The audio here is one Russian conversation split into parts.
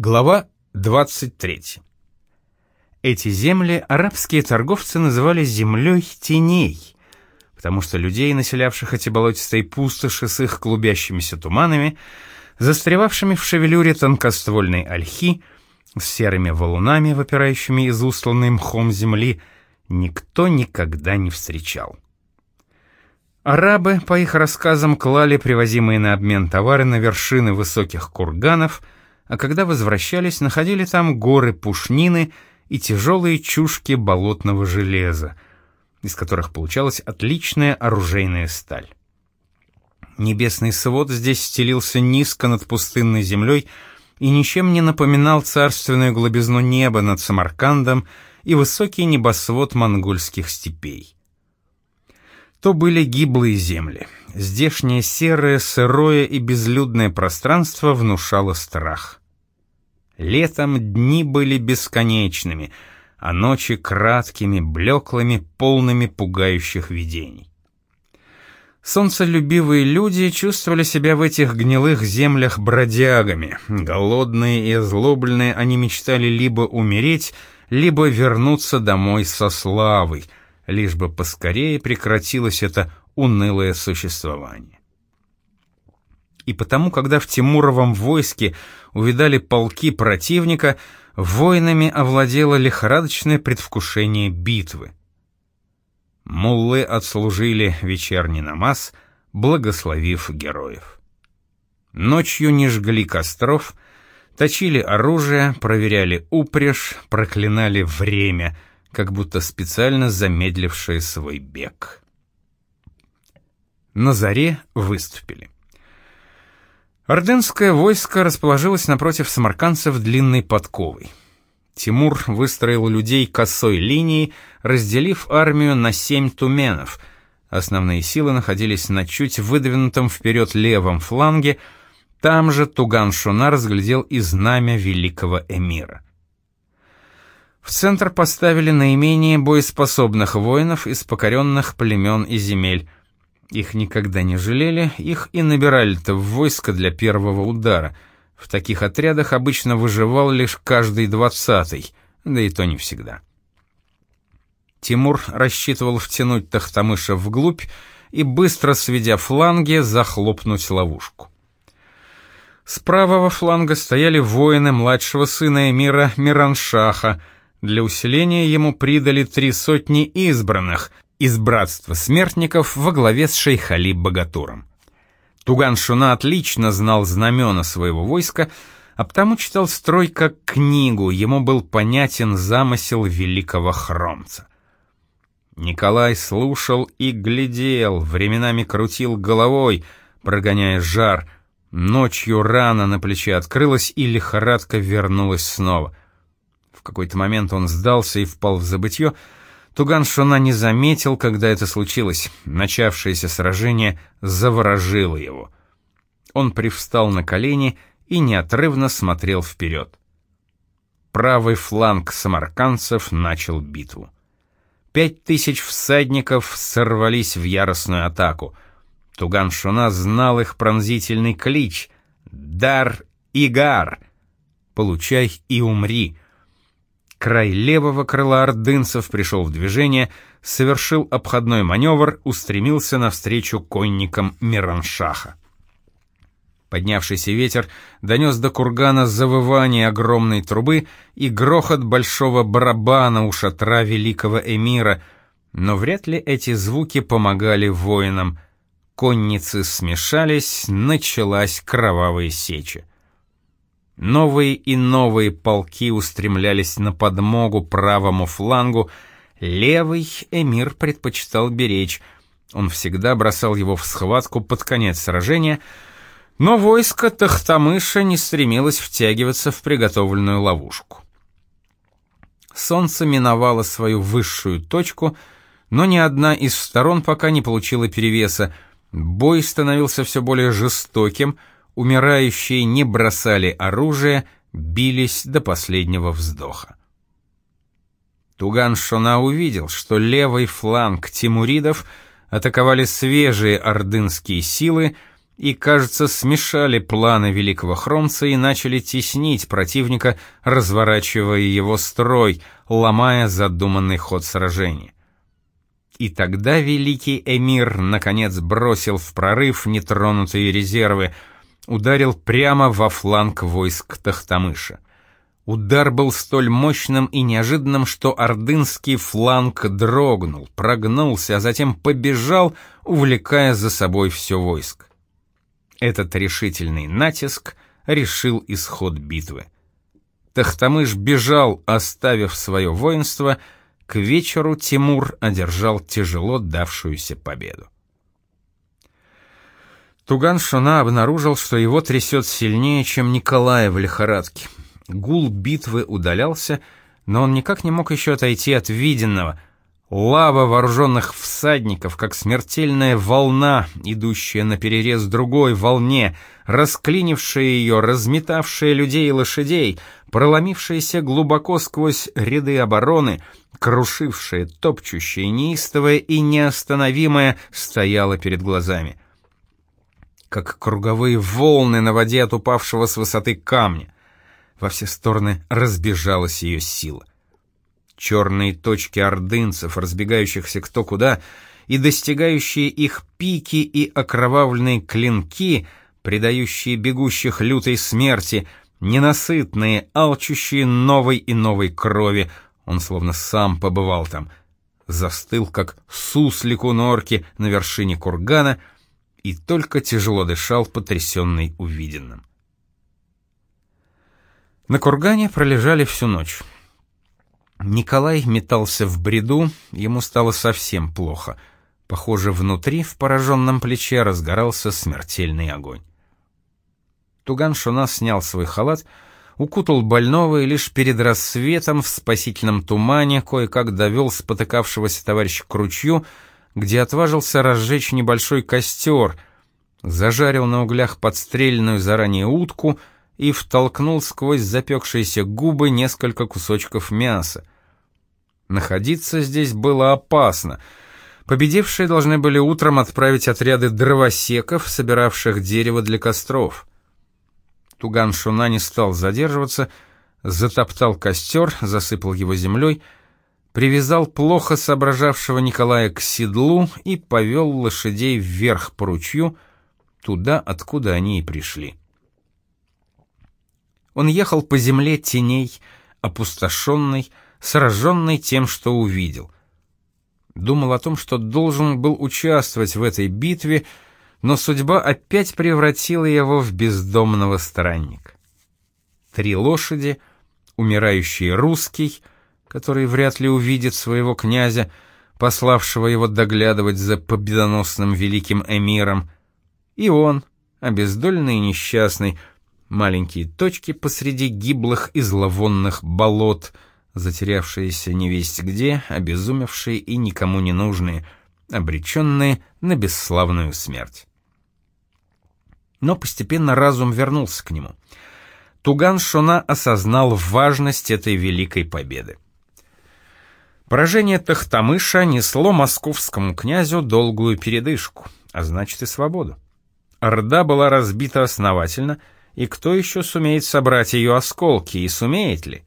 Глава 23. Эти земли арабские торговцы называли землей теней, потому что людей, населявших эти болотистые пустоши с их клубящимися туманами, застревавшими в шевелюре тонкоствольной ольхи, с серыми валунами, выпирающими из устланной мхом земли, никто никогда не встречал. Арабы, по их рассказам, клали привозимые на обмен товары на вершины высоких курганов — а когда возвращались, находили там горы пушнины и тяжелые чушки болотного железа, из которых получалась отличная оружейная сталь. Небесный свод здесь стелился низко над пустынной землей и ничем не напоминал царственную глубизну неба над Самаркандом и высокий небосвод монгольских степей. То были гиблые земли. Здешнее серое, сырое и безлюдное пространство внушало страх. Летом дни были бесконечными, а ночи краткими, блеклыми, полными пугающих видений. Солнцелюбивые люди чувствовали себя в этих гнилых землях бродягами. Голодные и озлобленные они мечтали либо умереть, либо вернуться домой со славой, лишь бы поскорее прекратилось это унылое существование и потому, когда в Тимуровом войске увидали полки противника, воинами овладело лихорадочное предвкушение битвы. Муллы отслужили вечерний намаз, благословив героев. Ночью не жгли костров, точили оружие, проверяли упряжь, проклинали время, как будто специально замедлившее свой бег. На заре выступили. Ордынское войско расположилось напротив самаркандцев длинной подковой. Тимур выстроил людей косой линией, разделив армию на семь туменов. Основные силы находились на чуть выдвинутом вперед левом фланге, там же Туган-Шуна разглядел и знамя великого эмира. В центр поставили наименее боеспособных воинов из покоренных племен и земель. Их никогда не жалели, их и набирали-то в войско для первого удара. В таких отрядах обычно выживал лишь каждый двадцатый, да и то не всегда. Тимур рассчитывал втянуть Тахтамыша вглубь и, быстро сведя фланги, захлопнуть ловушку. С правого фланга стояли воины младшего сына эмира Мираншаха. Для усиления ему придали три сотни избранных — из братства смертников во главе с шейх Али Богатуром. Туган-Шуна отлично знал знамена своего войска, а потому читал строй как книгу, ему был понятен замысел великого хромца. Николай слушал и глядел, временами крутил головой, прогоняя жар. Ночью рана на плече открылась, и лихорадка вернулась снова. В какой-то момент он сдался и впал в забытье, Туган Шуна не заметил, когда это случилось. Начавшееся сражение заворожило его. Он привстал на колени и неотрывно смотрел вперед. Правый фланг самаркандцев начал битву. Пять тысяч всадников сорвались в яростную атаку. Туган Шуна знал их пронзительный клич «Дар-Игар!» «Получай и умри!» Край левого крыла ордынцев пришел в движение, совершил обходной маневр, устремился навстречу конникам Мираншаха. Поднявшийся ветер донес до кургана завывание огромной трубы и грохот большого барабана у шатра великого эмира, но вряд ли эти звуки помогали воинам. Конницы смешались, началась кровавая сеча. Новые и новые полки устремлялись на подмогу правому флангу, левый эмир предпочитал беречь. Он всегда бросал его в схватку под конец сражения, но войско Тахтамыша не стремилось втягиваться в приготовленную ловушку. Солнце миновало свою высшую точку, но ни одна из сторон пока не получила перевеса. Бой становился все более жестоким — умирающие не бросали оружие, бились до последнего вздоха. Туган-Шона увидел, что левый фланг тимуридов атаковали свежие ордынские силы, и, кажется, смешали планы великого хромца и начали теснить противника, разворачивая его строй, ломая задуманный ход сражения. И тогда великий эмир наконец бросил в прорыв нетронутые резервы, ударил прямо во фланг войск Тахтамыша. Удар был столь мощным и неожиданным, что ордынский фланг дрогнул, прогнулся, а затем побежал, увлекая за собой все войско. Этот решительный натиск решил исход битвы. Тахтамыш бежал, оставив свое воинство, к вечеру Тимур одержал тяжело давшуюся победу. Туган-Шуна обнаружил, что его трясет сильнее, чем Николая в лихорадке. Гул битвы удалялся, но он никак не мог еще отойти от виденного. Лава вооруженных всадников, как смертельная волна, идущая на перерез другой волне, расклинившая ее, разметавшая людей и лошадей, проломившаяся глубоко сквозь ряды обороны, крушившая, топчущая, неистовая и неостановимая, стояла перед глазами. Как круговые волны на воде от упавшего с высоты камня. Во все стороны разбежалась ее сила. Черные точки ордынцев, разбегающихся кто куда, и достигающие их пики и окровавленные клинки, предающие бегущих лютой смерти, ненасытные, алчущие новой и новой крови, он словно сам побывал там, застыл, как суслик у норки на вершине кургана, и только тяжело дышал, потрясенный увиденным. На кургане пролежали всю ночь. Николай метался в бреду, ему стало совсем плохо. Похоже, внутри, в пораженном плече, разгорался смертельный огонь. Туган Шуна снял свой халат, укутал больного и лишь перед рассветом в спасительном тумане кое-как довел спотыкавшегося товарища к ручью, где отважился разжечь небольшой костер, зажарил на углях подстреленную заранее утку — и втолкнул сквозь запекшиеся губы несколько кусочков мяса. Находиться здесь было опасно. Победившие должны были утром отправить отряды дровосеков, собиравших дерево для костров. Туган Шуна не стал задерживаться, затоптал костер, засыпал его землей, привязал плохо соображавшего Николая к седлу и повел лошадей вверх по ручью, туда, откуда они и пришли. Он ехал по земле теней, опустошенный, сраженный тем, что увидел. Думал о том, что должен был участвовать в этой битве, но судьба опять превратила его в бездомного странника. Три лошади, умирающий русский, который вряд ли увидит своего князя, пославшего его доглядывать за победоносным великим эмиром, и он, обездольный и несчастный, маленькие точки посреди гиблых и зловонных болот, затерявшиеся невесть где, обезумевшие и никому не нужные, обреченные на бесславную смерть. Но постепенно разум вернулся к нему. Туган Шуна осознал важность этой великой победы. Поражение Тахтамыша несло московскому князю долгую передышку, а значит и свободу. Орда была разбита основательно — и кто еще сумеет собрать ее осколки, и сумеет ли?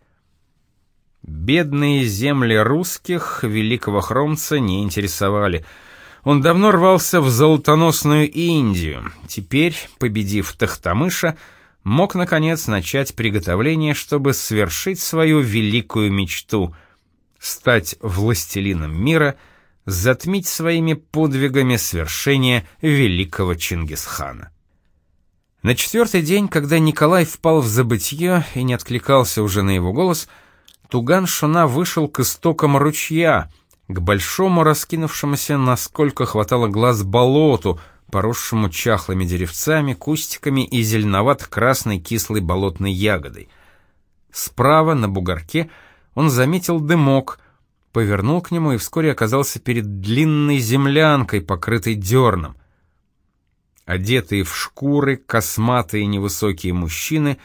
Бедные земли русских великого хромца не интересовали. Он давно рвался в золотоносную Индию. Теперь, победив Тахтамыша, мог наконец начать приготовление, чтобы свершить свою великую мечту стать властелином мира, затмить своими подвигами свершение великого Чингисхана. На четвертый день, когда Николай впал в забытье и не откликался уже на его голос, Туган Шуна вышел к истокам ручья, к большому раскинувшемуся, насколько хватало глаз болоту, поросшему чахлыми деревцами, кустиками и зеленовато-красной кислой болотной ягодой. Справа, на бугорке, он заметил дымок, повернул к нему и вскоре оказался перед длинной землянкой, покрытой дерном. Одетые в шкуры, косматые невысокие мужчины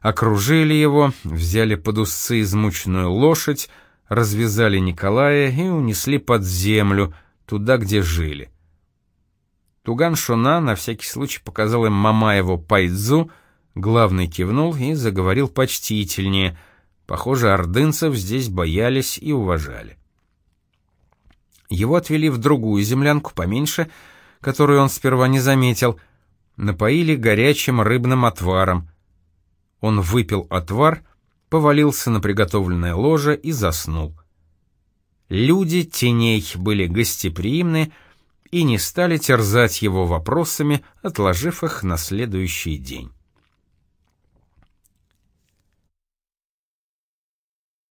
окружили его, взяли под усы измученную лошадь, развязали Николая и унесли под землю, туда, где жили. Туган Шуна на всякий случай показал им Мамаеву пайдзу, главный кивнул и заговорил почтительнее. Похоже, ордынцев здесь боялись и уважали. Его отвели в другую землянку поменьше, которую он сперва не заметил, напоили горячим рыбным отваром. Он выпил отвар, повалился на приготовленное ложе и заснул. Люди теней были гостеприимны и не стали терзать его вопросами, отложив их на следующий день.